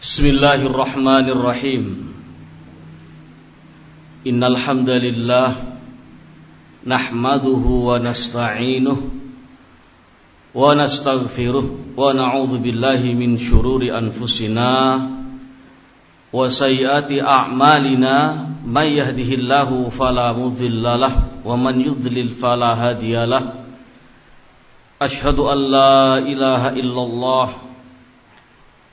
Bismillahirrahmanirrahim. Innal hamdalillah nahmaduhu wa nasta'inuhu wa nastaghfiruh wa na'udzu billahi min shururi anfusina wa sayyati a'malina. May yahdihillahu fala mudhillalah wa man yudlil fala hadiyalah an la ilaha illallah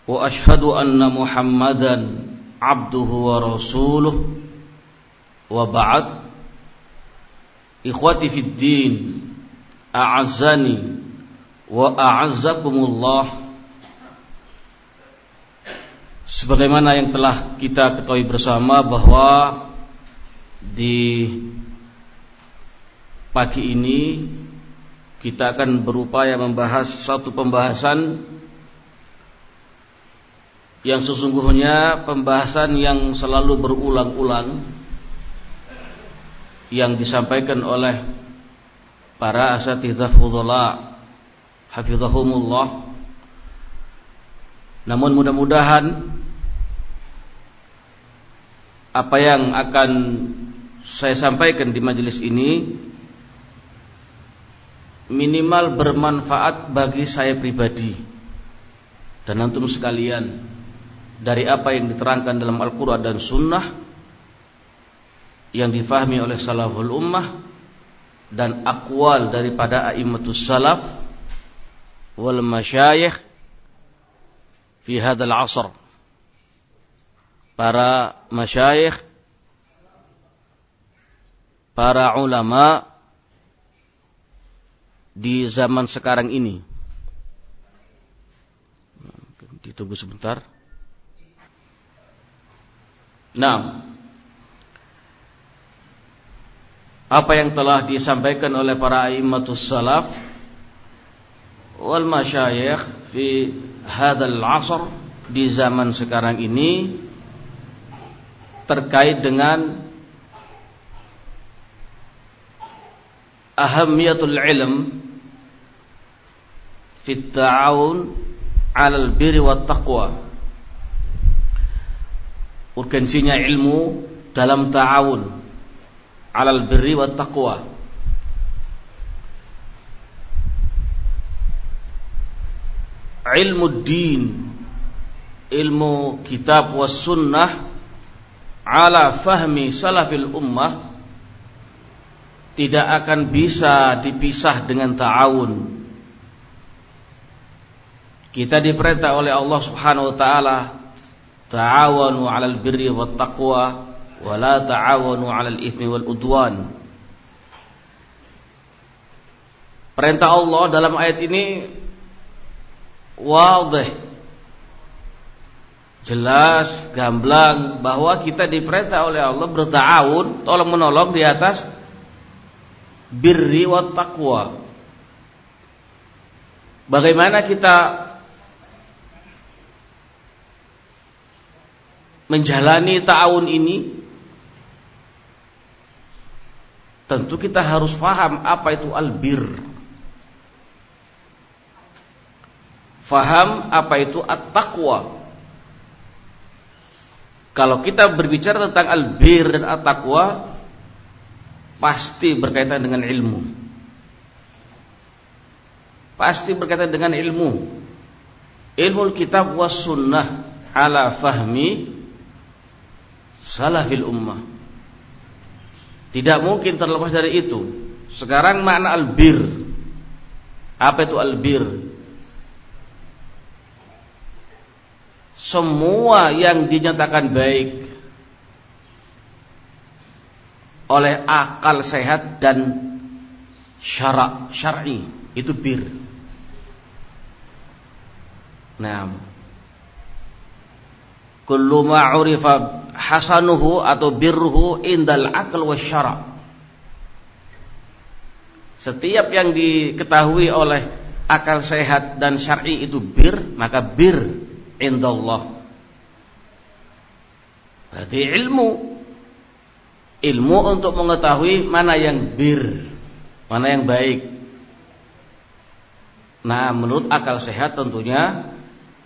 إله إلا الله وأشهد أن محمدا عبده ورسوله وبعد إخوتي في الدين أعزني وأعزكم الله Sebagaimana yang telah kita ketahui bersama bahwa di pagi ini kita akan berupaya membahas satu pembahasan yang sesungguhnya pembahasan yang selalu berulang-ulang yang disampaikan oleh para asatidzah fudhala hafizahumullah. Namun mudah-mudahan apa yang akan saya sampaikan di majelis ini minimal bermanfaat bagi saya pribadi. Dan antum sekalian dari apa yang diterangkan dalam Al-Quran dan Sunnah yang difahami oleh salaful ummah dan akwal daripada a'immatus salaf wal masyayikh fi hadzal asr. Para masyayikh para ulama di zaman sekarang ini. Ditunggu sebentar Nah, apa yang telah disampaikan oleh para immatus salaf wal masyayikh fi hadzal asr di zaman sekarang ini terkait dengan ahamiyatul ilm fi ta'awun 'alal birri wat taqwa urgensinya ilmu dalam ta'awun alal birri wa taqwa. Ilmu din ilmu kitab was sunnah ala fahmi salafil ummah tidak akan bisa dipisah dengan ta'awun. Kita diperintah oleh Allah Subhanahu wa taala ta'awanu 'alal birri wat taqwa wa la ta'awanu 'alal itsmi wal udwan. Perintah Allah dalam ayat ini wadih jelas gamblang bahwa kita diperintah oleh Allah berta'awun tolong menolong di atas birri wat taqwa. Bagaimana kita menjalani ta'awun ini tentu kita harus paham apa itu albir. Faham apa itu at-taqwa. Kalau kita berbicara tentang albir dan at-taqwa pasti berkaitan dengan ilmu. Pasti berkaitan dengan ilmu. Ilmu kitab was sunnah ala fahmi salafil ummah. Tidak mungkin terlepas dari itu. Sekarang makna albir. Apa itu albir? Semua yang dinyatakan baik oleh akal sehat dan syarak syar'i itu bir. Nah, kullu ma hasanuhu atau birruhu indal akal wasyara. Setiap yang diketahui oleh akal sehat dan syar'i itu bir, maka bir indallah. Berarti ilmu ilmu untuk mengetahui mana yang bir, mana yang baik. Nah, menurut akal sehat tentunya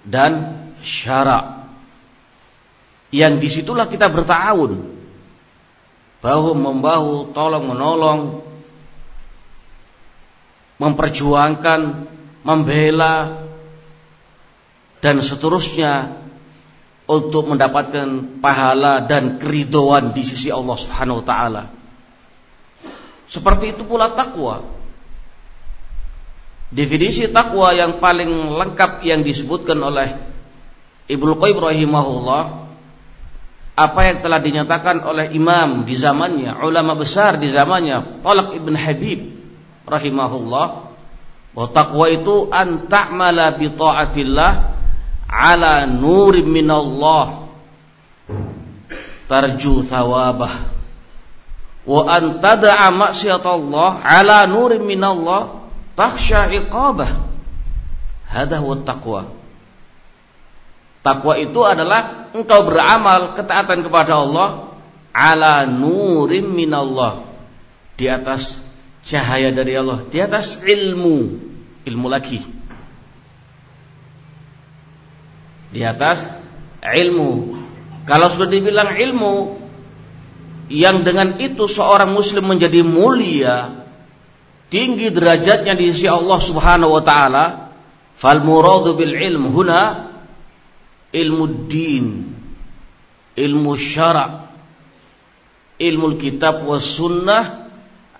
dan syara. Yang di situlah kita bertahun bahu membahu, tolong menolong, memperjuangkan, membela dan seterusnya untuk mendapatkan pahala dan keridoan di sisi Allah Subhanahu wa taala. Seperti itu pula takwa. Definisi takwa yang paling lengkap yang disebutkan oleh Ibnu Qayyim rahimahullah apa yang telah dinyatakan oleh imam di zamannya, ulama besar di zamannya, Talak Ibn Habib rahimahullah, bahwa takwa itu an ta'mala bi ta'atillah ala nurim minallah tarju thawabah wa an tad'a maksiatallah ala nurim minallah takhsha iqabah. Hada huwa taqwa. Takwa itu adalah engkau beramal ketaatan kepada Allah ala nurim minallah. Di atas cahaya dari Allah, di atas ilmu, ilmu lagi. Di atas ilmu. Kalau sudah dibilang ilmu yang dengan itu seorang muslim menjadi mulia, tinggi derajatnya di sisi Allah Subhanahu wa taala fal muradu bil ilm huna ilmu din ilmu syara' ilmu kitab was sunnah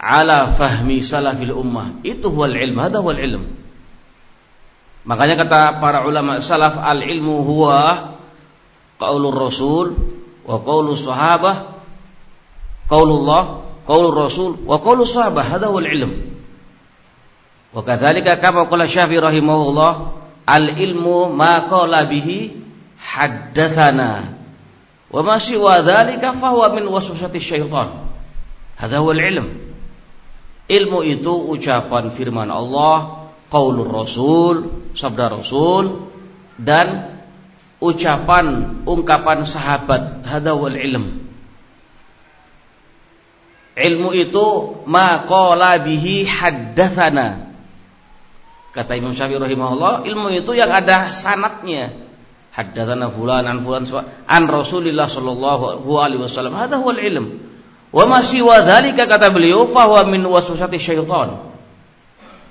ala fahmi salafil ummah. Itu huwal ilm hada huwal ilm. Makanya kata para ulama salaf al ilmu huwa qaulur rasul wa qaulus sahabah qaulullah qaulur rasul wa qaulus sahabah. Hada huwal ilm. Wa kadzalika kama qala Syafi'i rahimahullah al ilmu ma qala bihi haddatsana wa ma siwa dzalika huwa min waswasati syaitan. Hadza huwa ilm. Ilmu itu ucapan firman Allah, qaulur Rasul, sabda Rasul dan ucapan ungkapan sahabat. Hadza huwa ilm. Ilmu itu ma qala bihi haddatsana Kata Imam Syafi'i rahimahullah, ilmu itu yang ada sanatnya. Haddatsana fulan an fulan an Rasulillah sallallahu alaihi wasallam. Hada huwal ilm. Wa ma siwa dzalika kata beliau fa huwa min waswasati syaitan.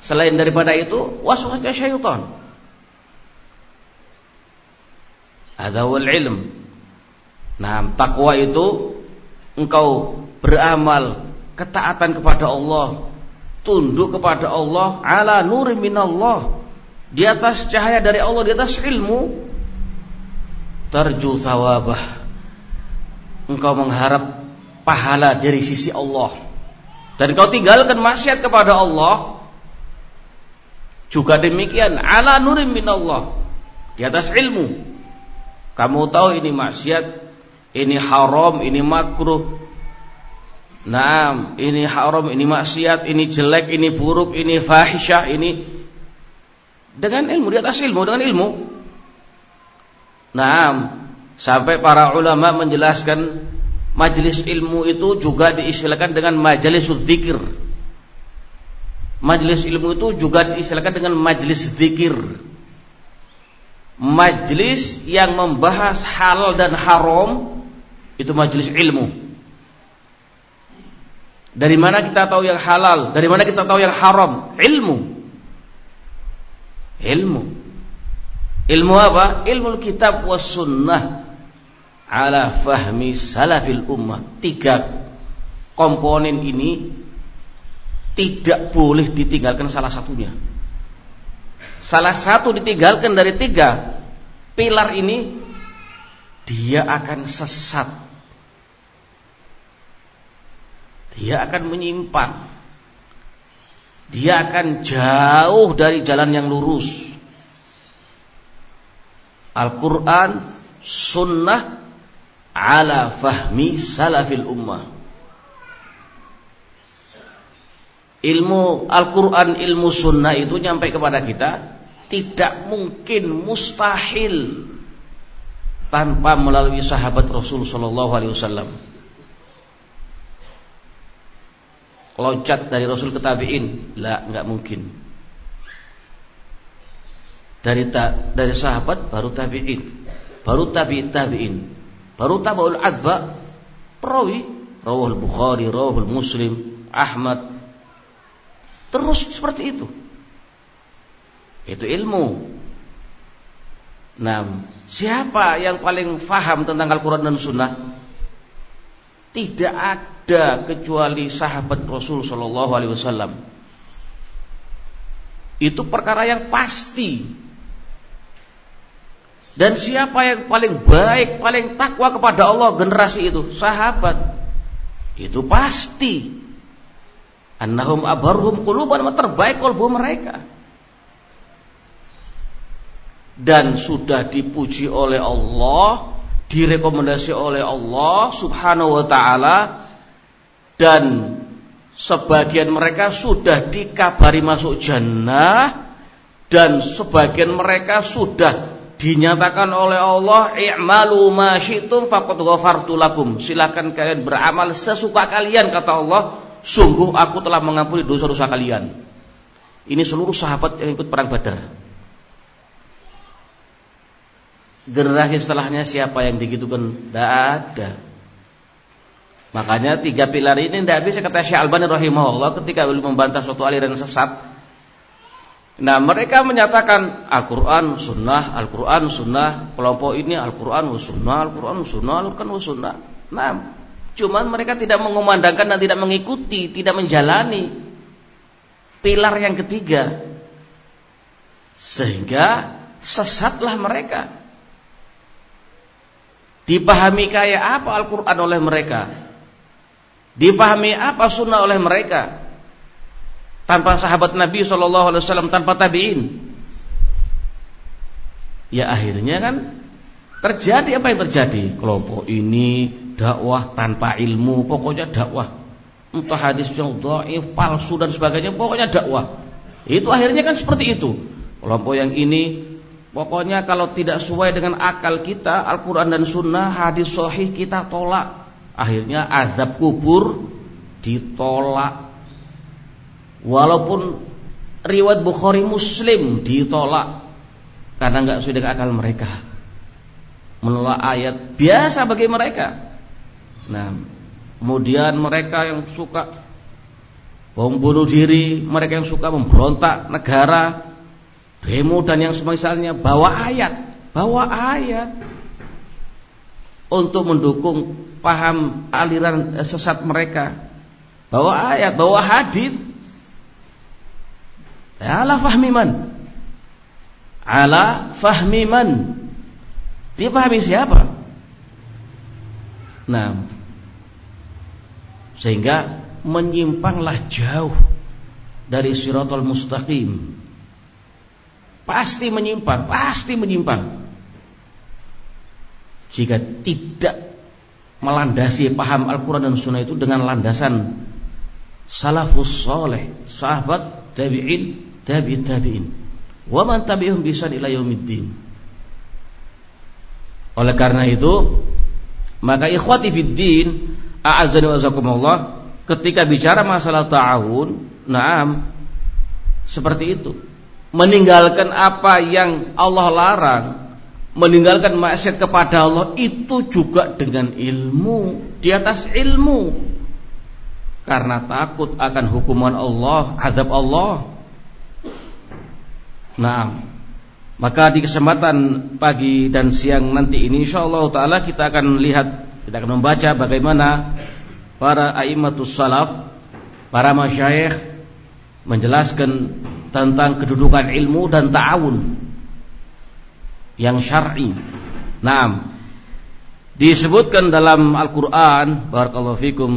Selain daripada itu waswasnya syaitan. Hada huwal ilm. Nah, takwa itu engkau beramal ketaatan kepada Allah tunduk kepada Allah ala nuri minallah di atas cahaya dari Allah di atas ilmu tarju thawabah. Engkau mengharap pahala dari sisi Allah. Dan kau tinggalkan maksiat kepada Allah. Juga demikian ala nuri minallah. Di atas ilmu. Kamu tahu ini maksiat ini haram ini makruh. Nah, ini haram, ini maksiat, ini jelek, ini buruk, ini fahisyah, ini. Dengan ilmu di atas ilmu dengan ilmu. Nah, sampai para ulama menjelaskan majelis ilmu itu juga diistilahkan dengan majelis dzikir. Majelis ilmu itu juga diistilahkan dengan majelis dzikir. Majelis yang membahas halal dan haram itu majelis ilmu. Dari mana kita tahu yang halal? Dari mana kita tahu yang haram? Ilmu. Ilmu. Ilmu apa? Ilmu kitab was sunnah ala fahmi salafil ummah. Tiga komponen ini tidak boleh ditinggalkan salah satunya. Salah satu ditinggalkan dari tiga pilar ini dia akan sesat dia akan menyimpang. Dia akan jauh dari jalan yang lurus. Al-Quran, Sunnah, ala fahmi salafil ummah. Ilmu Al-Quran, ilmu Sunnah itu nyampe kepada kita tidak mungkin mustahil tanpa melalui sahabat Rasul Shallallahu Alaihi Wasallam. loncat dari Rasul ke tabi'in? La, nggak mungkin. Dari ta, dari sahabat baru tabi'in, baru tabi'in tabi'in, Baru tabaul adba perawi, rawahul Bukhari, rawahul Muslim, Ahmad. Terus seperti itu. Itu ilmu. Nah, siapa yang paling faham tentang Al-Quran dan Sunnah? Tidak ada kecuali sahabat Rasul Shallallahu Alaihi Wasallam. Itu perkara yang pasti. Dan siapa yang paling baik, paling takwa kepada Allah generasi itu? Sahabat. Itu pasti. Annahum abarhum kuluban terbaik kalbu mereka. Dan sudah dipuji oleh Allah, direkomendasi oleh Allah Subhanahu wa taala dan sebagian mereka sudah dikabari masuk jannah dan sebagian mereka sudah dinyatakan oleh Allah i'malu ma syi'tum faqad ghafartu lakum. Silakan kalian beramal sesuka kalian kata Allah, sungguh aku telah mengampuni dosa-dosa kalian. Ini seluruh sahabat yang ikut perang Badar. Generasi setelahnya siapa yang digitukan? Tidak ada. Makanya tiga pilar ini tidak bisa kata Syekh Albani rahimahullah ketika beliau membantah suatu aliran sesat Nah mereka menyatakan Al-Quran sunnah, Al-Quran sunnah, kelompok ini Al-Quran sunnah, Al-Quran sunnah, Al-Quran sunnah. Nah, cuman mereka tidak mengumandangkan dan tidak mengikuti, tidak menjalani pilar yang ketiga, sehingga sesatlah mereka. Dipahami kayak apa Al-Quran oleh mereka, dipahami apa sunnah oleh mereka, tanpa sahabat Nabi Shallallahu Alaihi Wasallam tanpa tabiin. Ya akhirnya kan terjadi apa yang terjadi? Kelompok ini dakwah tanpa ilmu pokoknya dakwah. Entah hadis yang dhaif palsu dan sebagainya pokoknya dakwah. Itu akhirnya kan seperti itu. Kelompok yang ini pokoknya kalau tidak sesuai dengan akal kita Al-Quran dan Sunnah hadis sahih kita tolak. Akhirnya azab kubur ditolak Walaupun riwayat Bukhari Muslim ditolak karena nggak sesuai dengan akal mereka. Menolak ayat biasa bagi mereka. Nah, kemudian mereka yang suka bom bunuh diri, mereka yang suka memberontak negara, demo dan yang semisalnya bawa ayat, bawa ayat untuk mendukung paham aliran sesat mereka. Bawa ayat, bawa hadis Ala fahmi man? Ala fahmi man? Dia pahami siapa? Nah, sehingga menyimpanglah jauh dari siratul mustaqim. Pasti menyimpang, pasti menyimpang. Jika tidak melandasi paham Al-Quran dan Sunnah itu dengan landasan salafus soleh, sahabat, tabi'in, tabi'in tabi'in. Wa man tabi'uhum bisan ila yaumiddin. Oleh karena itu maka ikhwati fid din a'azzani wa azakumullah ketika bicara masalah ta'awun na'am seperti itu. Meninggalkan apa yang Allah larang meninggalkan maksiat kepada Allah itu juga dengan ilmu di atas ilmu. Karena takut akan hukuman Allah azab Allah Nah, maka di kesempatan pagi dan siang nanti ini insyaallah taala kita akan lihat kita akan membaca bagaimana para aimatus salaf, para masyayikh menjelaskan tentang kedudukan ilmu dan ta'awun yang syar'i. Nah, disebutkan dalam Al-Qur'an barakallahu fikum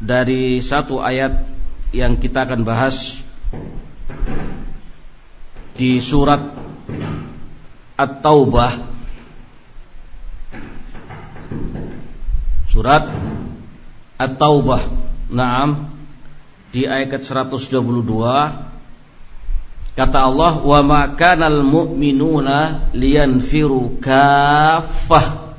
dari satu ayat yang kita akan bahas di surat At-Taubah. Surat At-Taubah. Naam. Di ayat 122 Kata Allah Wa ma kanal mu'minuna liyanfiru kaffah.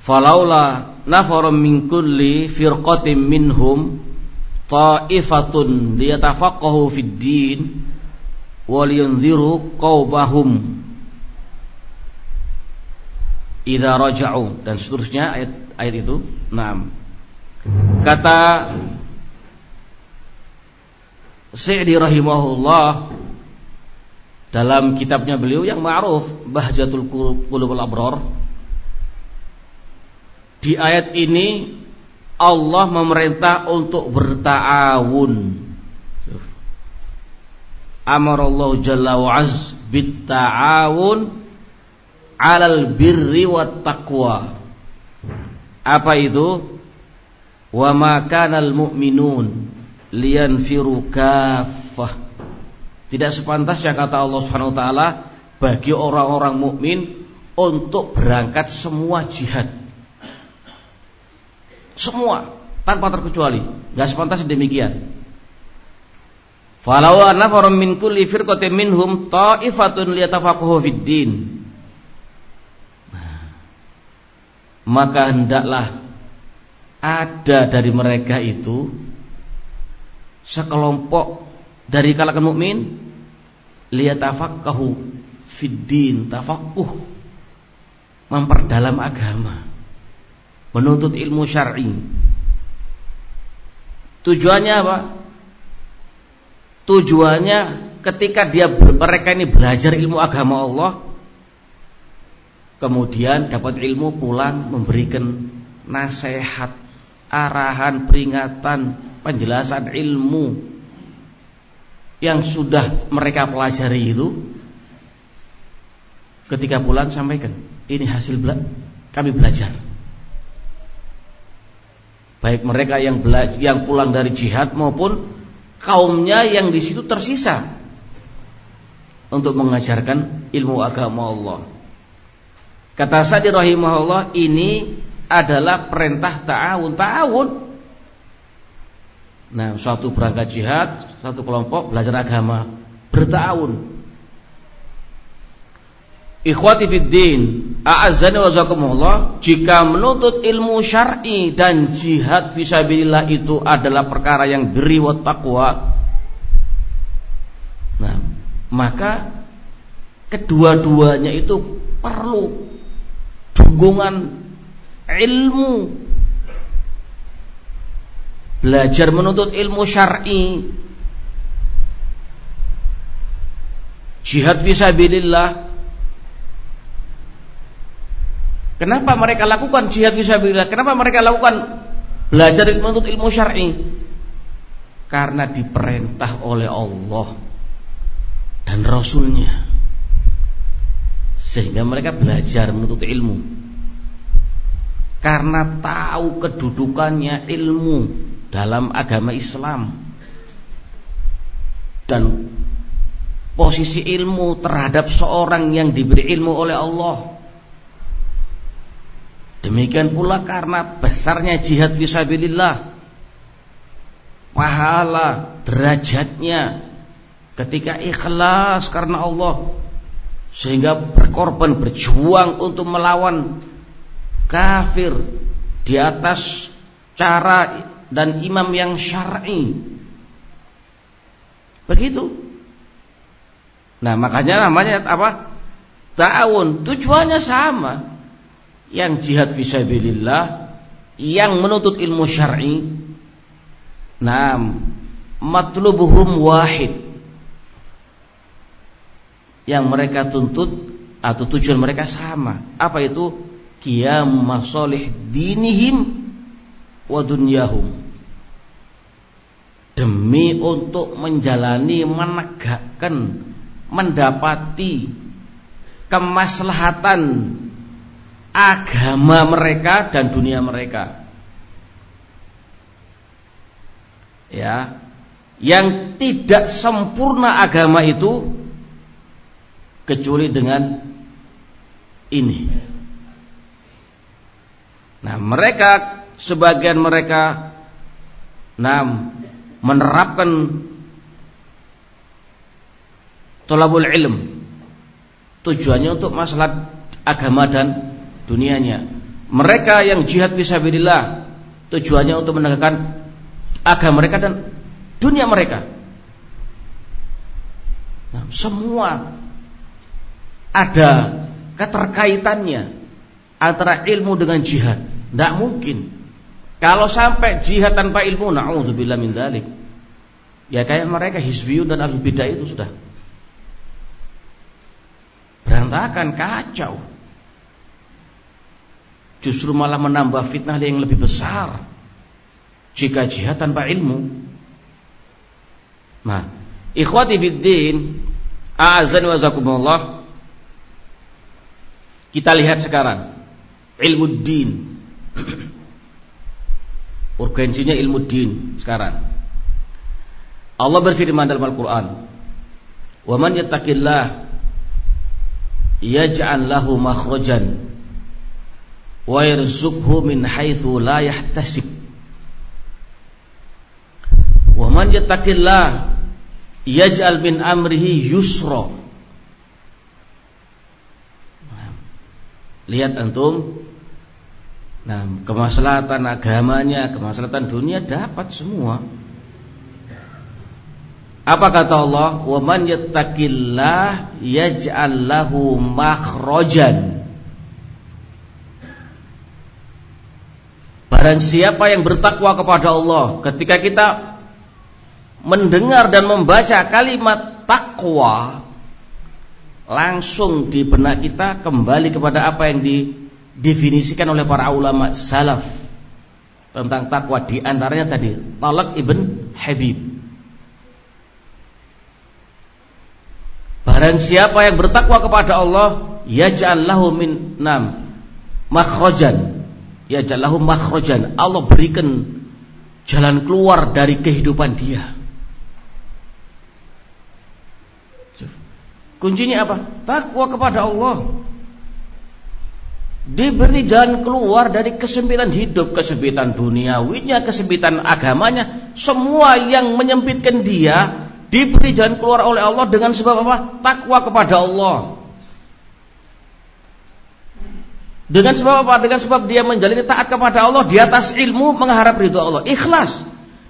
Falaula nafarum min kulli firqatin minhum Ta'ifatun liyatafaqahu fid din waliyunziru qaubahum idza raja'u dan seterusnya ayat ayat itu. Naam. Kata Sa'di rahimahullah dalam kitabnya beliau yang ma'ruf Bahjatul Qulubul Abrar di ayat ini Allah memerintah untuk berta'awun Amarallahu jalla wa az bitta'awun 'alal birri wat taqwa apa itu wa ma kanal mu'minun liyanfiru kaffah. Tidak sepantasnya kata Allah Subhanahu wa taala bagi orang-orang mukmin untuk berangkat semua jihad. Semua tanpa terkecuali, enggak sepantasnya demikian. Falau nafarum min kulli firqatin minhum ta'ifatun liyatafaqahu fid din. Nah, maka hendaklah ada dari mereka itu sekelompok dari kalangan mukmin liyatafaqahu fiddin tafaqquh memperdalam agama menuntut ilmu syar'i. Tujuannya apa tujuannya ketika dia mereka ini belajar ilmu agama Allah kemudian dapat ilmu pulang memberikan nasihat arahan peringatan penjelasan ilmu yang sudah mereka pelajari itu ketika pulang sampaikan ini hasil bela kami belajar. Baik mereka yang bela yang pulang dari jihad maupun kaumnya yang di situ tersisa untuk mengajarkan ilmu agama Allah kata Sa'di rahimahullah ini adalah perintah ta'awun ta'awun Nah, suatu berangkat jihad, satu kelompok belajar agama, bertahun. Ikhwati fid din, a'azzani wa jika menuntut ilmu syar'i dan jihad fisabilillah itu adalah perkara yang beri wa taqwa. Nah, maka kedua-duanya itu perlu dukungan ilmu belajar menuntut ilmu syar'i jihad fisabilillah kenapa mereka lakukan jihad fisabilillah kenapa mereka lakukan belajar menuntut ilmu syar'i? Karena diperintah oleh Allah dan Rasulnya. Sehingga mereka belajar menuntut ilmu. Karena tahu kedudukannya ilmu dalam agama Islam. Dan posisi ilmu terhadap seorang yang diberi ilmu oleh Allah demikian pula karena besarnya jihad fisabilillah pahala derajatnya ketika ikhlas karena Allah sehingga berkorban berjuang untuk melawan kafir di atas cara dan imam yang syar'i. Begitu. Nah, makanya namanya apa? Ta'awun. Tujuannya sama. Yang jihad fisabilillah, yang menuntut ilmu syar'i. Nah, matlubuhum wahid. Yang mereka tuntut atau tujuan mereka sama. Apa itu? Qiyam masolih dinihim wa dunyahum demi untuk menjalani menegakkan mendapati kemaslahatan agama mereka dan dunia mereka. Ya. Yang tidak sempurna agama itu kecuali dengan ini. Nah mereka sebagian mereka nam menerapkan tolabul ilm. Tujuannya untuk masalah agama dan dunianya mereka yang jihad fisabilillah tujuannya untuk menegakkan agama mereka dan dunia mereka nah, semua ada keterkaitannya antara ilmu dengan jihad. Tidak mungkin. Kalau sampai jihad tanpa ilmu, na'udzubillah min dzalik. Ya kayak mereka hizbiyun dan al bidah itu sudah berantakan kacau. Justru malah menambah fitnah yang lebih besar jika jihad tanpa ilmu. Nah, ikhwati fiddin, a'azani wa zakumullah. Kita lihat sekarang ilmu din. Urgensinya ilmu din sekarang. Allah berfirman dalam Al-Qur'an, "Wa man yattaqillah yaj'al lahu makhrajan wa yarzuqhu min haitsu la yahtasib." Wa man yattaqillah yaj'al min amrihi yusra. Lihat antum Nah, kemaslahatan agamanya, kemaslahatan dunia dapat semua. Apa kata Allah? "Wa man yattaqillah yaj'al lahu makhrajan." Barang siapa yang bertakwa kepada Allah, ketika kita mendengar dan membaca kalimat takwa langsung di benak kita kembali kepada apa yang didefinisikan oleh para ulama salaf tentang takwa. Di antaranya tadi Talak ibn Habib. Barang siapa yang bertakwa kepada Allah yaj'al lahu min nam makhrajan yaj'al lahu makhrajan Allah berikan jalan keluar dari kehidupan dia Kuncinya apa? Takwa kepada Allah. Diberi jalan keluar dari kesempitan hidup, kesempitan duniawinya, kesempitan agamanya, semua yang menyempitkan dia diberi jalan keluar oleh Allah dengan sebab apa? Takwa kepada Allah. Dengan sebab apa? Dengan sebab dia menjalani taat kepada Allah di atas ilmu mengharap ridho Allah. Ikhlas.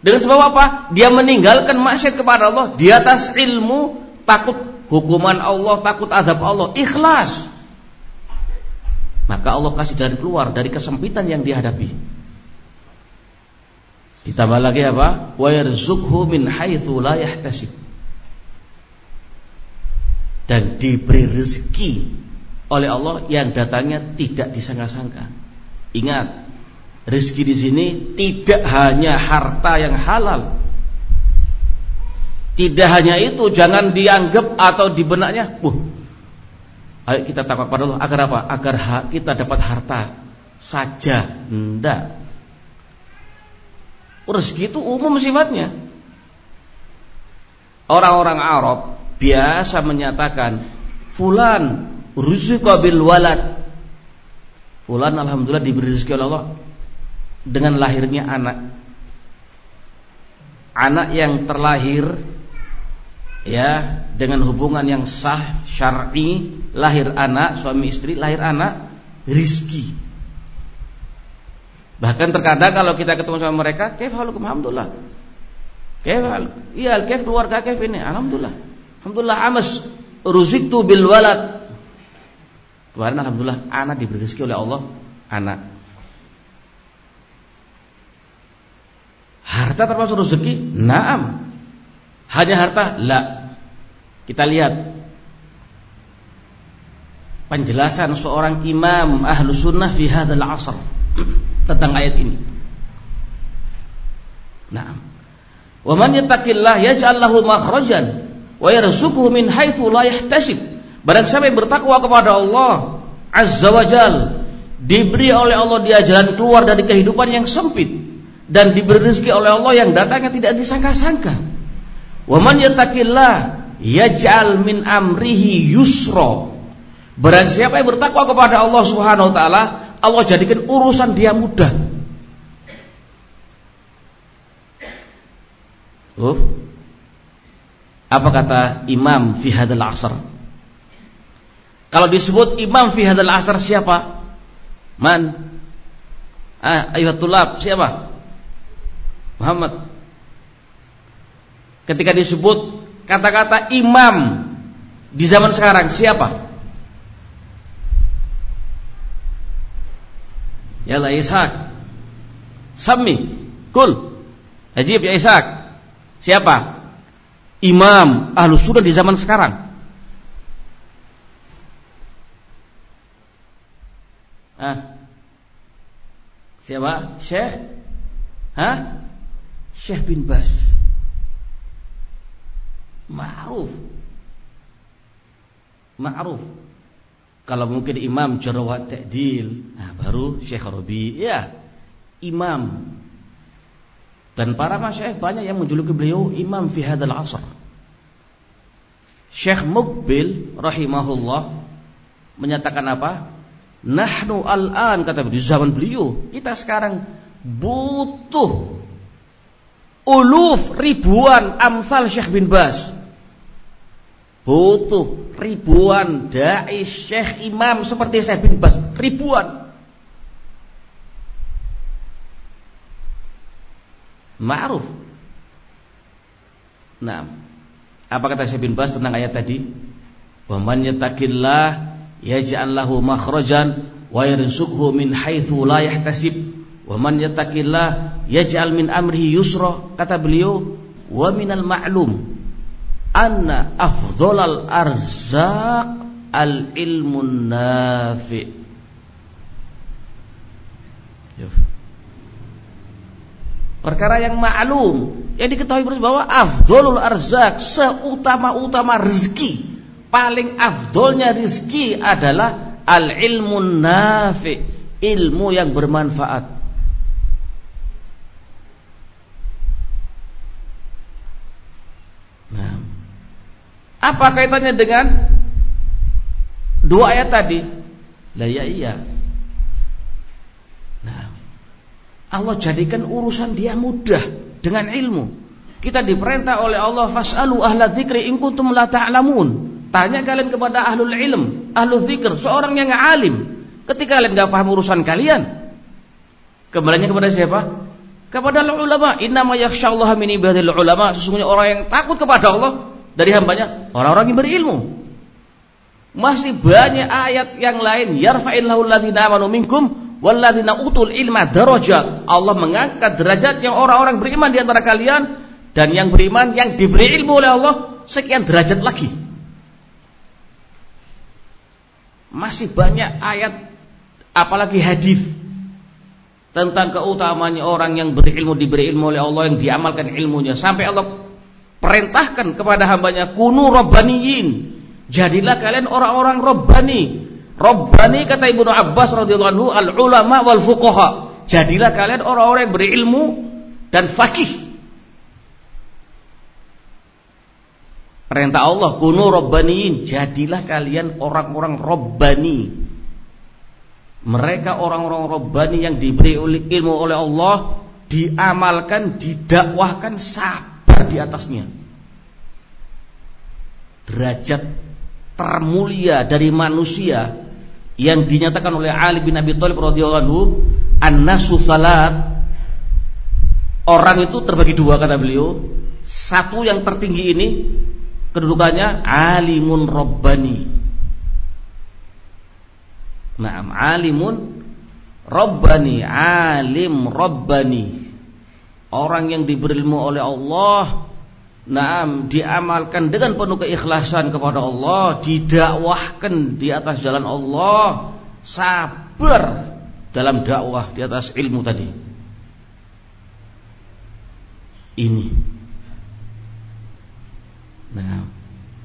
Dengan sebab apa? Dia meninggalkan maksiat kepada Allah di atas ilmu takut hukuman Allah, takut azab Allah, ikhlas. Maka Allah kasih jalan keluar dari kesempitan yang dihadapi. Ditambah lagi apa? Wa yarzuqhu min haitsu la yahtasib. Dan diberi rezeki oleh Allah yang datangnya tidak disangka-sangka. Ingat, rezeki di sini tidak hanya harta yang halal, tidak hanya itu, jangan dianggap atau di benaknya, uh, ayo kita takut kepada Allah agar apa? Agar kita dapat harta saja. Tidak. Rezeki itu umum sifatnya. Orang-orang Arab biasa menyatakan, fulan rizqa bil walad. Fulan alhamdulillah diberi rezeki oleh Allah dengan lahirnya anak. Anak yang terlahir ya dengan hubungan yang sah syar'i lahir anak suami istri lahir anak rizki. Bahkan terkadang kalau kita ketemu sama mereka kef halukum? Alhamdulillah. Kef iya kef keluarga kef ini. Alhamdulillah. Alhamdulillah amas. Ruziktu bil walad kemarin alhamdulillah anak diberi rezeki oleh Allah anak harta termasuk rezeki naam hanya harta? La. Kita lihat penjelasan seorang imam ahlu sunnah fi hadal asr tentang ayat ini. Nah, wa man yattaqillah yaj'al lahu makhrajan wa yarzuquhu min haitsu la yahtasib. Barang siapa yang bertakwa kepada Allah Azza wa Jal diberi oleh Allah dia jalan keluar dari kehidupan yang sempit dan diberi rezeki oleh Allah yang datangnya tidak disangka-sangka. Wa man yattaqillah yaj'al min amrihi yusra. Barang siapa yang bertakwa kepada Allah Subhanahu wa taala, Allah jadikan urusan dia mudah. Uh. Apa kata Imam fi asr? Kalau disebut Imam fi hadzal asr siapa? Man? Ah, ayatullah siapa? Muhammad ketika disebut kata-kata imam di zaman sekarang siapa? Ya Allah Ishak. Sami. Kul. Ajib ya Ishak. Siapa? Imam ahlu sunnah di zaman sekarang. Ah. Siapa? Syekh? Hah? Syekh bin Bas. Ma'ruf. Ma'ruf. Kalau mungkin imam jarawat ta'dil, nah baru Syekh Rabi, ya. Imam. Dan para masyayikh banyak yang menjuluki beliau imam fi hadzal asr. Syekh Mukbil rahimahullah menyatakan apa? Nahnu al-an kata di zaman beliau, kita sekarang butuh uluf ribuan amsal Syekh bin Bas. Butuh ribuan dai Syekh Imam seperti Syekh bin Bas, ribuan. Ma'ruf. Nah, apa kata Syekh bin Bas tentang ayat tadi? Wa man yattaqillah yaj'al lahu makhrajan wa yarzuqhu min haitsu la yahtasib. Wa man yattaqillah yaj'al min amrihi yusra kata beliau wa minal ma'lum anna afdhalal arzaq al ilmun nafi. Perkara yang maklum yang diketahui bersama bahwa afdolul arzak seutama-utama rezeki paling afdolnya rizki adalah al ilmu nafi ilmu yang bermanfaat. Nah apa kaitannya dengan dua ayat tadi? Lah ya iya. Nah Allah jadikan urusan dia mudah dengan ilmu. Kita diperintah oleh Allah fasalu ahla dzikri in kuntum la ta'lamun Tanya kalian kepada ahlul ilm, ahlul zikr, seorang yang alim. Ketika kalian nggak paham urusan kalian, kembalinya kepada siapa? Kepada ulama. Innama yakhsyallaha min ibadil ulama. Sesungguhnya orang yang takut kepada Allah dari hambanya orang-orang yang berilmu. Masih banyak ayat yang lain. Yarfa'illahu alladhina amanu minkum walladzina utul ilma darajat. Allah mengangkat derajat yang orang-orang beriman di antara kalian dan yang beriman yang diberi ilmu oleh Allah sekian derajat lagi. Masih banyak ayat apalagi hadis tentang keutamaannya orang yang berilmu diberi ilmu oleh Allah yang diamalkan ilmunya. Sampai Allah perintahkan kepada hambanya kunu robbaniyin jadilah kalian orang-orang robbani robbani kata Ibnu Abbas radhiyallahu anhu al ulama wal fuqaha. Jadilah kalian orang-orang yang berilmu dan fakih Perintah Allah kunu robbaniin, jadilah kalian orang-orang robbani. Mereka orang-orang robbani yang diberi ilmu oleh Allah, diamalkan, didakwahkan, sabar di atasnya. Derajat termulia dari manusia yang dinyatakan oleh Ali bin Abi Thalib radhiyallahu anhu, an-nasu Orang itu terbagi dua kata beliau. Satu yang tertinggi ini kedudukannya alimun robbani. Naam, alimun robbani, alim robbani. Orang yang diberi ilmu oleh Allah, naam diamalkan dengan penuh keikhlasan kepada Allah, didakwahkan di atas jalan Allah, sabar dalam dakwah di atas ilmu tadi. Ini Nah,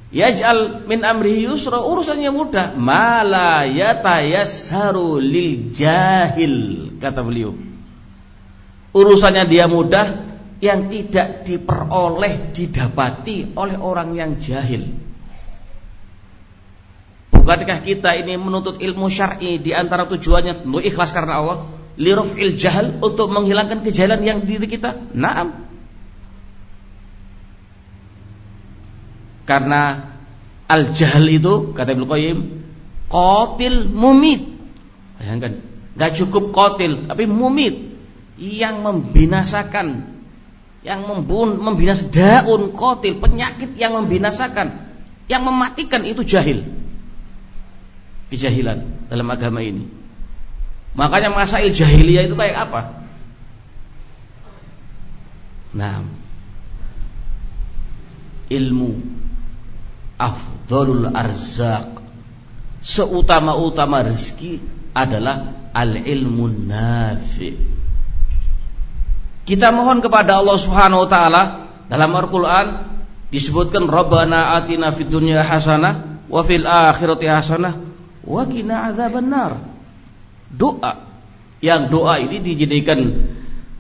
yaj'al min amrihi yusra urusannya mudah. Mala yatayassaru lil jahil kata beliau. Urusannya dia mudah yang tidak diperoleh didapati oleh orang yang jahil. Bukankah kita ini menuntut ilmu syar'i di antara tujuannya untuk ikhlas karena Allah, liraf'il jahal untuk menghilangkan kejahilan yang diri kita? Naam. Karena al-jahl itu kata Ibnu Qayyim qatil mumit. Bayangkan, enggak cukup qatil tapi mumit yang membinasakan yang membun, membinas daun qatil, penyakit yang membinasakan, yang mematikan itu jahil. Kejahilan dalam agama ini. Makanya masail jahiliyah itu kayak apa? Nah, ilmu afdalul arzak seutama-utama rezeki adalah al-ilmu nafi. Kita mohon kepada Allah Subhanahu wa taala dalam Al-Qur'an disebutkan Rabbana atina fid dunya hasanah wa fil akhirati hasanah wa qina adzabannar. Doa yang doa ini dijadikan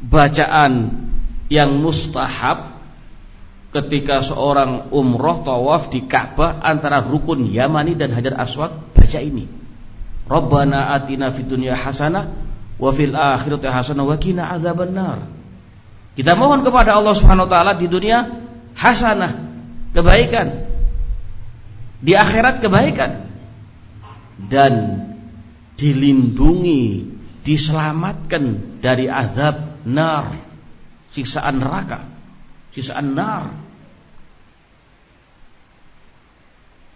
bacaan yang mustahab ketika seorang umroh tawaf di Ka'bah antara rukun Yamani dan Hajar Aswad baca ini. Rabbana atina fid dunya hasanah wa fil akhirati hasanah wa qina adzabannar. Kita mohon kepada Allah Subhanahu wa taala di dunia hasanah, kebaikan. Di akhirat kebaikan. Dan dilindungi, diselamatkan dari azab nar, siksaan neraka, siksaan nar.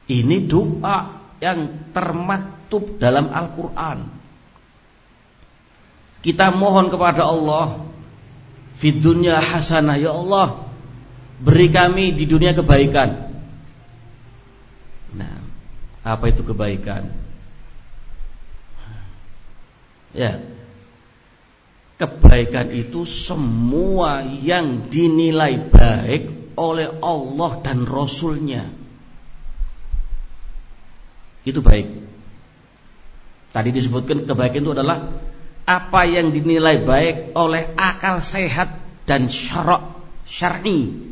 Ini doa yang termaktub dalam Al-Quran. Kita mohon kepada Allah Di dunia hasanah Ya Allah Beri kami di dunia kebaikan. Nah Apa itu kebaikan? Ya Kebaikan itu semua yang dinilai baik oleh Allah dan Rasulnya itu baik. Tadi disebutkan kebaikan itu adalah apa yang dinilai baik oleh akal sehat dan syarok syar'i.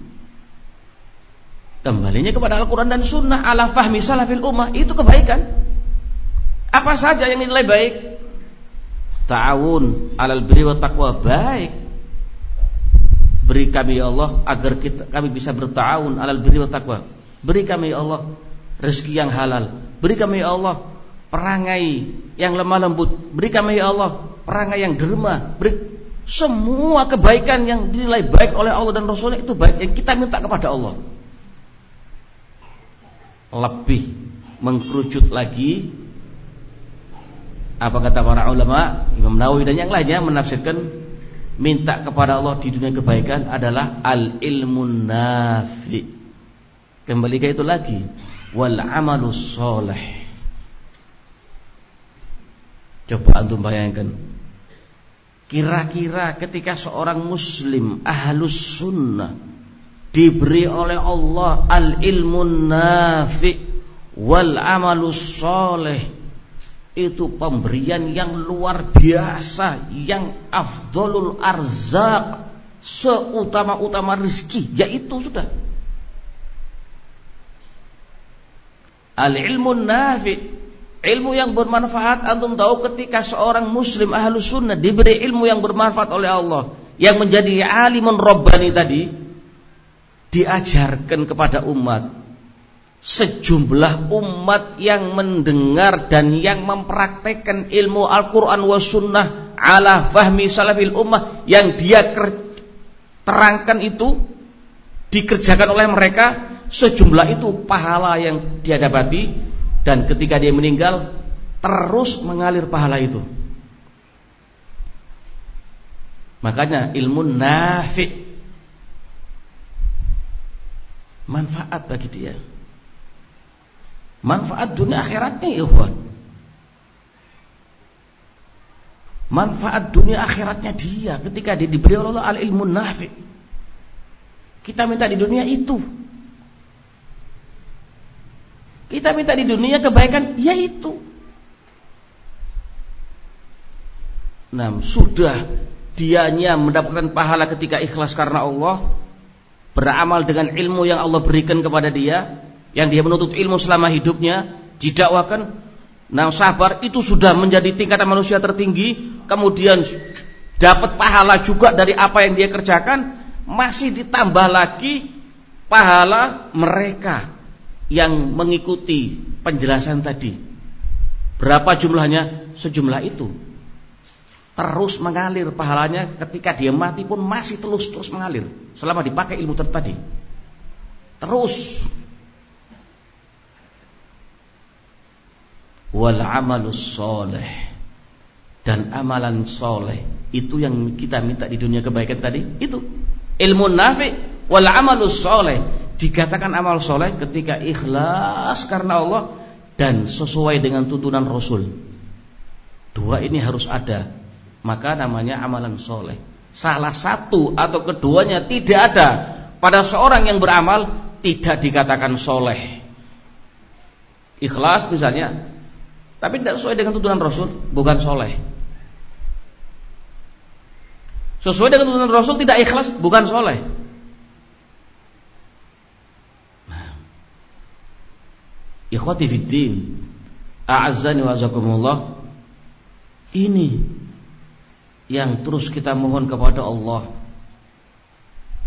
Kembalinya kepada Al-Quran dan Sunnah ala fahmi salafil ummah itu kebaikan. Apa saja yang dinilai baik? Ta'awun alal birri wa taqwa baik. Beri kami ya Allah agar kita, kami bisa berta'awun alal birri wa taqwa. Beri kami ya Allah rezeki yang halal. Beri kami ya Allah perangai yang lemah lembut. Beri kami ya Allah perangai yang derma. Beri semua kebaikan yang dinilai baik oleh Allah dan Rasulnya itu baik yang kita minta kepada Allah. Lebih mengkerucut lagi apa kata para ulama Imam Nawawi dan yang lainnya menafsirkan minta kepada Allah di dunia kebaikan adalah al ilmu nafi. Kembali ke itu lagi wal amalus soleh. Coba antum bayangkan. Kira-kira ketika seorang muslim ahlus sunnah diberi oleh Allah al ilmu nafi wal amalus soleh itu pemberian yang luar biasa yang afdolul arzak seutama-utama rizki yaitu sudah Al-ilmu nafi. Ilmu yang bermanfaat Antum tahu ketika seorang muslim ahlu sunnah Diberi ilmu yang bermanfaat oleh Allah Yang menjadi alimun robbani tadi Diajarkan kepada umat. Sejumlah umat yang mendengar Dan yang mempraktekkan ilmu Al-Quran wa sunnah Ala fahmi salafil ummah Yang dia terangkan itu Dikerjakan oleh mereka sejumlah itu pahala yang dia dapati dan ketika dia meninggal terus mengalir pahala itu. Makanya ilmu nafi manfaat bagi dia. Manfaat dunia akhiratnya ya Manfaat dunia akhiratnya dia ketika dia diberi oleh Allah al ilmu nafi. Kita minta di dunia itu kita minta di dunia kebaikan yaitu Nah, sudah dianya mendapatkan pahala ketika ikhlas karena Allah, beramal dengan ilmu yang Allah berikan kepada dia, yang dia menuntut ilmu selama hidupnya, didakwakan, nah sabar itu sudah menjadi tingkatan manusia tertinggi, kemudian dapat pahala juga dari apa yang dia kerjakan, masih ditambah lagi pahala mereka yang mengikuti penjelasan tadi. Berapa jumlahnya? Sejumlah itu. Terus mengalir pahalanya ketika dia mati pun masih terus terus mengalir selama dipakai ilmu tadi. Terus wal amalus soleh dan amalan soleh itu yang kita minta di dunia kebaikan tadi itu ilmu nafi wal amalus soleh dikatakan amal soleh ketika ikhlas karena Allah dan sesuai dengan tuntunan Rasul. Dua ini harus ada. Maka namanya amalan soleh. Salah satu atau keduanya tidak ada. Pada seorang yang beramal tidak dikatakan soleh. Ikhlas misalnya tapi tidak sesuai dengan tuntunan Rasul bukan soleh. Sesuai dengan tuntunan Rasul tidak ikhlas bukan soleh ikhwati fiddin a'azzani wa azakumullah ini yang terus kita mohon kepada Allah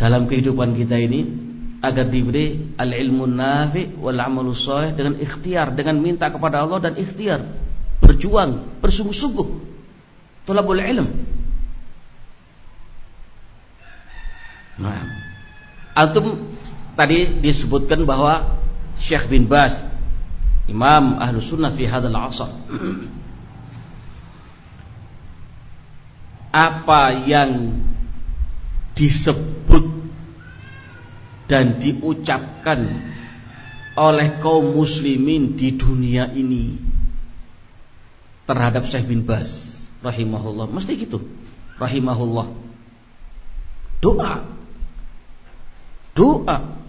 dalam kehidupan kita ini agar diberi al-ilmu nafi wal amalu dengan ikhtiar dengan minta kepada Allah dan ikhtiar berjuang bersungguh-sungguh. Thalabul ilm. Nah. Antum tadi disebutkan bahwa Syekh bin Bas Imam Ahlu Sunnah fi hadal asar apa yang disebut dan diucapkan oleh kaum muslimin di dunia ini terhadap Syekh bin Bas rahimahullah. Mesti gitu rahimahullah. Doa. Doa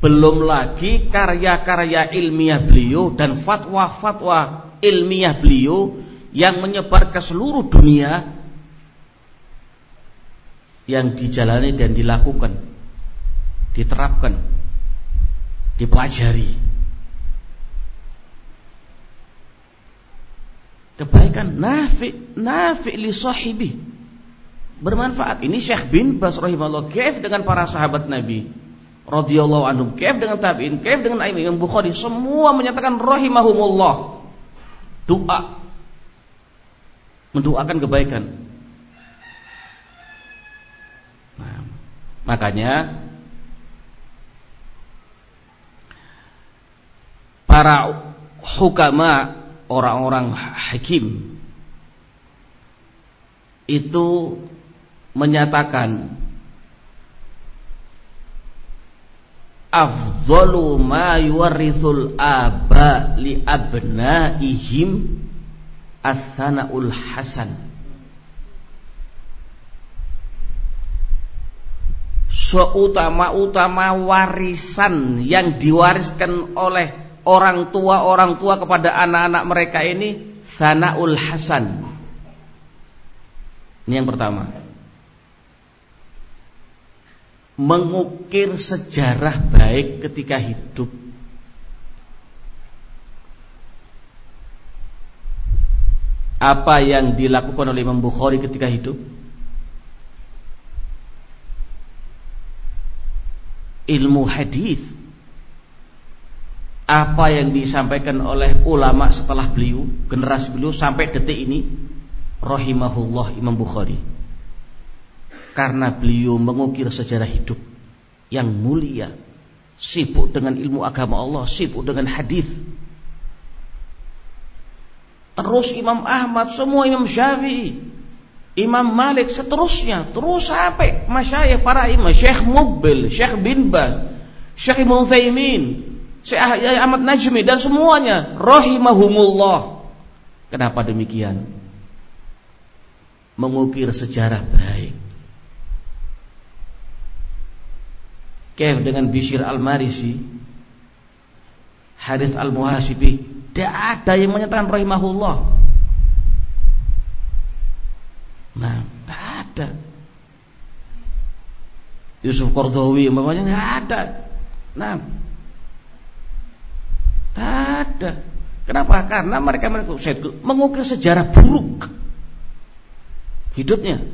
belum lagi karya-karya ilmiah beliau dan fatwa-fatwa ilmiah beliau yang menyebar ke seluruh dunia yang dijalani dan dilakukan diterapkan, dipelajari. Kebaikan nafi nafi li sahibi. Bermanfaat. Ini Syekh bin Bas rahimahullah dengan para sahabat Nabi radhiyallahu anhum, kef dengan tabi'in, kef dengan Imam Bukhari, semua menyatakan rahimahumullah. Doa mendoakan kebaikan. Nah, makanya para hukama orang-orang hakim itu menyatakan afdalu ma yuwarithul aba li abnaihim ats-tsanaul hasan seutama-utama warisan yang diwariskan oleh orang tua-orang tua kepada anak-anak mereka ini sanaul hasan. Ini yang pertama. Mengukir sejarah baik ketika hidup. Apa yang dilakukan oleh Imam Bukhari ketika hidup? Ilmu hadis apa yang disampaikan oleh ulama setelah beliau, generasi beliau sampai detik ini, rahimahullah Imam Bukhari. Karena beliau mengukir sejarah hidup yang mulia, sibuk dengan ilmu agama Allah, sibuk dengan hadis. Terus Imam Ahmad, semua Imam Syafi'i, Imam Malik seterusnya, terus sampai masyayikh para imam, Syekh Mubil, Syekh bin Baz, Syekh Ibnu Utsaimin, Syekh Ahmad Najmi dan semuanya rahimahumullah. Kenapa demikian? Mengukir sejarah baik. Kef dengan Bishir Al-Marisi, Haris Al-Muhasibi, tidak ada yang menyatakan rahimahullah. Nah, tidak ada. Yusuf umpamanya tidak ada. Nah, ada. Kenapa? Karena mereka mengukir sejarah buruk hidupnya.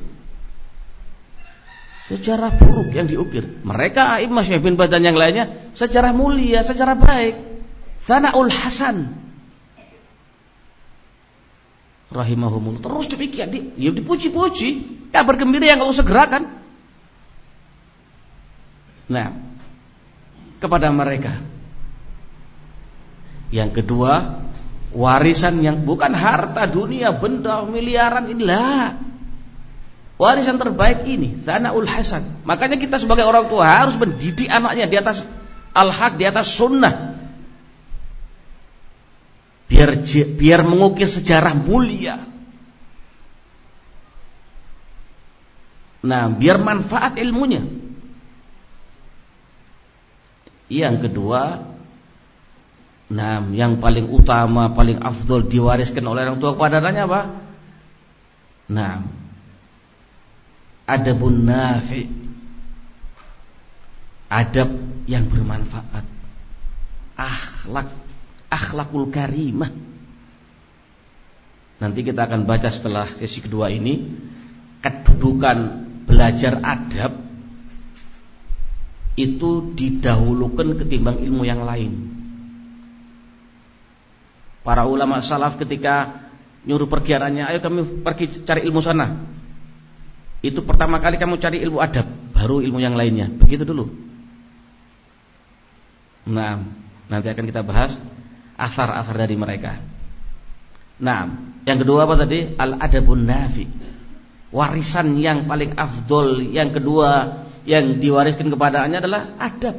Sejarah buruk yang diukir. Mereka Imam Syekh bin Badan yang lainnya sejarah mulia, sejarah baik. Thanaul Hasan. Rahimahumullah. Terus demikian, di, ya dipuji-puji. Kabar gembira yang kalau segerakan. Nah, kepada mereka yang kedua, Warisan yang bukan harta dunia, benda miliaran inilah. Warisan terbaik ini, ul hasan. Makanya kita sebagai orang tua harus mendidik anaknya di atas al-haq, di atas sunnah. Biar biar mengukir sejarah mulia. Nah, biar manfaat ilmunya. Yang kedua, nah yang paling utama, paling afdol diwariskan oleh orang tua kepada anaknya apa? Nah, adabun nafi. Adab yang bermanfaat. Akhlak, akhlakul karimah. Nanti kita akan baca setelah sesi kedua ini kedudukan belajar adab itu didahulukan ketimbang ilmu yang lain. Para ulama salaf ketika nyuruh pergi arahnya, ayo kami pergi cari ilmu sana. Itu pertama kali kamu cari ilmu adab, baru ilmu yang lainnya. Begitu dulu. Nah, nanti akan kita bahas asar-asar dari mereka. Nah, yang kedua apa tadi? Al-adabun nafi. Warisan yang paling afdol. Yang kedua, yang diwariskan kepadanya adalah adab.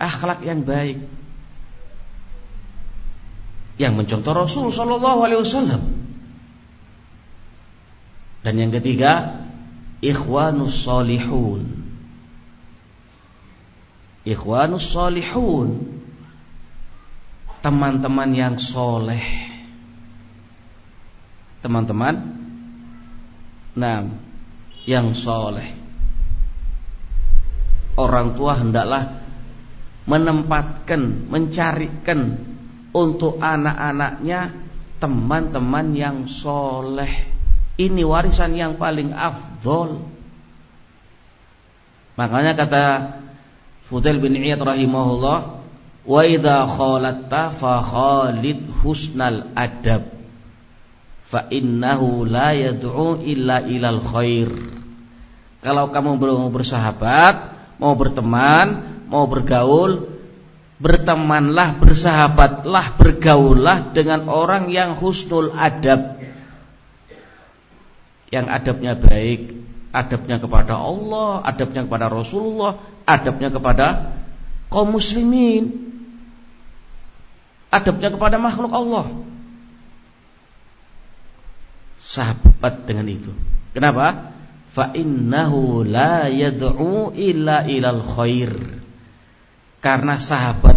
Akhlak yang baik. Yang mencontoh Rasul sallallahu alaihi wasallam. Dan yang ketiga, ikhwanus salihun. Ikhwanus salihun. Teman-teman yang soleh. Teman-teman Nah, yang soleh. Orang tua hendaklah menempatkan, mencarikan untuk anak-anaknya teman-teman yang soleh. Ini warisan yang paling afdol. Makanya kata Fudail bin Iyad rahimahullah, wa idza khalatta fa khalid husnal adab fa innahu la yad'u illa ilal khair. Kalau kamu mau bersahabat, mau berteman, mau bergaul, bertemanlah, bersahabatlah, bergaullah dengan orang yang husnul adab. Yang adabnya baik, adabnya kepada Allah, adabnya kepada Rasulullah, adabnya kepada kaum muslimin. Adabnya kepada makhluk Allah sahabat dengan itu. Kenapa? Fa innahu la yad'u illa ilal khair. Karena sahabat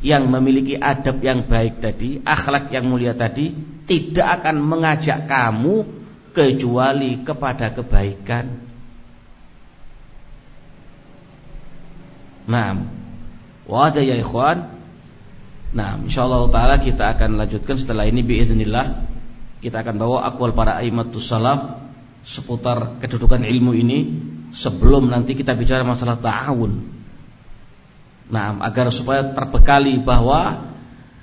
yang memiliki adab yang baik tadi, akhlak yang mulia tadi, tidak akan mengajak kamu kecuali kepada kebaikan. Nah, wada ya ikhwan. Nah, insyaallah taala kita akan lanjutkan setelah ini biiznillah kita akan bawa akwal para aimatus salaf seputar kedudukan ilmu ini sebelum nanti kita bicara masalah ta'awun. Nah, agar supaya terbekali bahwa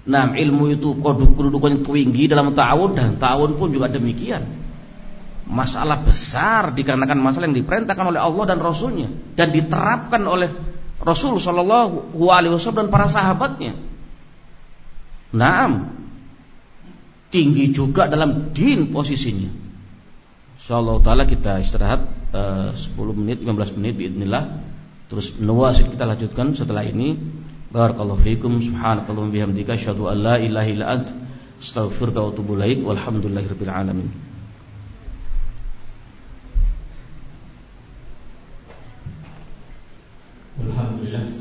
nah ilmu itu kedudukan tinggi dalam ta'awun dan ta'awun pun juga demikian. Masalah besar dikarenakan masalah yang diperintahkan oleh Allah dan Rasulnya dan diterapkan oleh Rasul Shallallahu Alaihi Wasallam dan para sahabatnya. Naam, tinggi juga dalam din posisinya. Insyaallah taala kita istirahat uh, 10 menit 15 menit biidznillah. Terus nawasil kita lanjutkan setelah ini. Barakallahu fiikum subhanakallahumma bihamdika asyhadu an la ilaha illa ant astaghfiruka wa atubu ilaik walhamdulillahirabbil alamin. Alhamdulillah